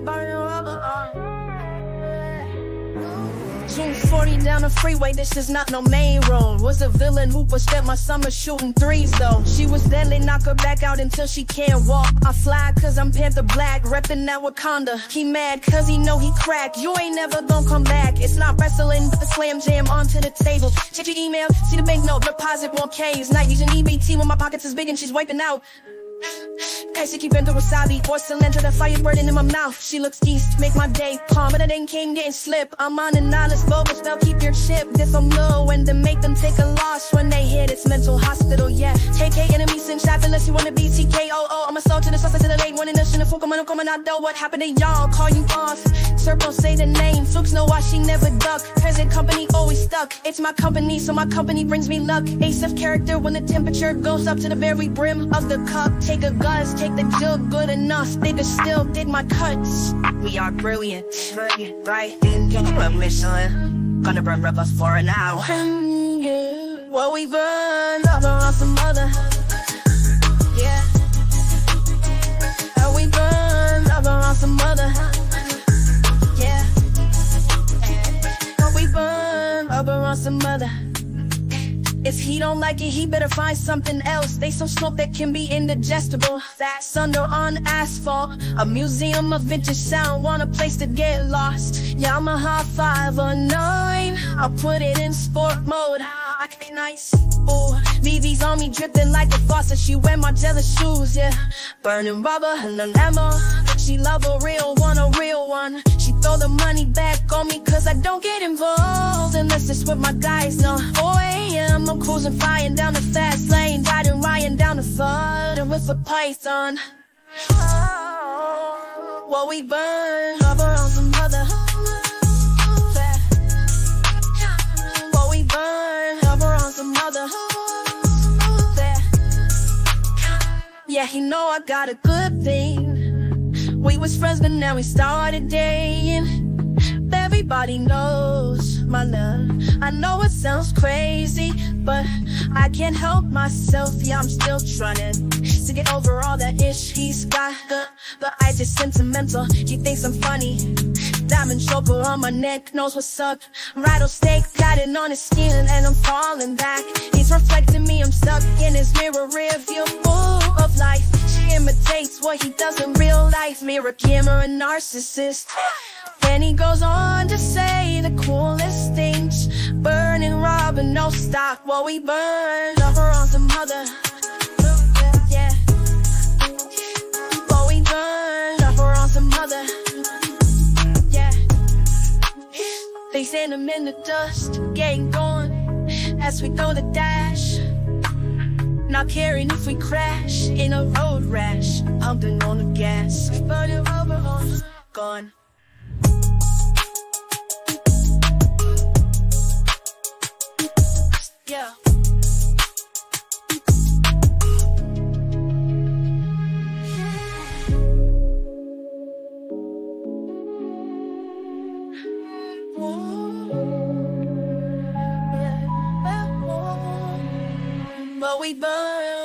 me rubber. Uh. Zoom 40 down the freeway, this is not no main road. Was a villain who spent my summer shooting threes though. She was deadly, knock her back out until she can't walk. I fly cause I'm Panther Black, reppin' that Wakanda. He mad cause he know he crack. You ain't never gonna come back. It's not wrestling, but the slam jam onto the table. Check your email, see the bank banknote, deposit more K's. Not using EBT when my pockets is big and she's wiping out. Casey keep wasabi, porcelain to the fire burning in my mouth. She looks east, make my day calm, but it ain't came didn't slip. I'm on an honest boat, but still keep your chip. This I'm low and then make them take a loss when they hit. It's mental hospital, yeah. KK enemies send shots unless you wanna be TKOO. I'm a soul to the success to the late one in the shin. Fuck, I'm not know what happened to y'all. Call you off. Circle say the name. Flukes know why she never duck. Present company always stuck. It's my company, so my company brings me luck. Ace of character when the temperature goes up to the very brim of the cup. Take a buzz, take the jug, good enough. Nigga still did my cuts. We are brilliant, brilliant, right? In a mission. Gonna burn rubber for an hour. Well, we burn If he don't like it, he better find something else. They some smoke that can be indigestible. That's under on asphalt. A museum of vintage sound, want a place to get lost. Yamaha 509, I'll put it in sport mode. I can be nice. Ooh, BB's on me dripping like a faucet. She wear my jealous shoes, yeah. Burning rubber the ammo. She love a real one, a real one. She throw the money back on me cause I don't get involved unless it's with my guys. No, 4 a.m. I'm cruising, flying down the fast lane, riding, riding down the flood with a python. Oh, what we burn, rubber on some other. What we burn, rubber on some other. Yeah, he know I got a good thing. We was friends, but now we started dating. Everybody knows my love. I know it sounds crazy, I can't help myself. Yeah, I'm still trying to get over all that ish he's got. But I just sentimental. He thinks I'm funny. Diamond choker on my neck knows what's up. Rattlesnake got it on his skin, and I'm falling back. He's reflecting me. I'm stuck in his mirror rear view, what he does in real life. Mirror camera narcissist. Then he goes on to say the coolest things. Burning rubber, no stop while we burn. Love her on some other. Yeah. We burn, on some other. Yeah. They send him in the dust, gang gone as we go the dash. Not caring if we crash in a road rash. Pumping on the gas, burning rubber on, gone. Yeah. what we bought.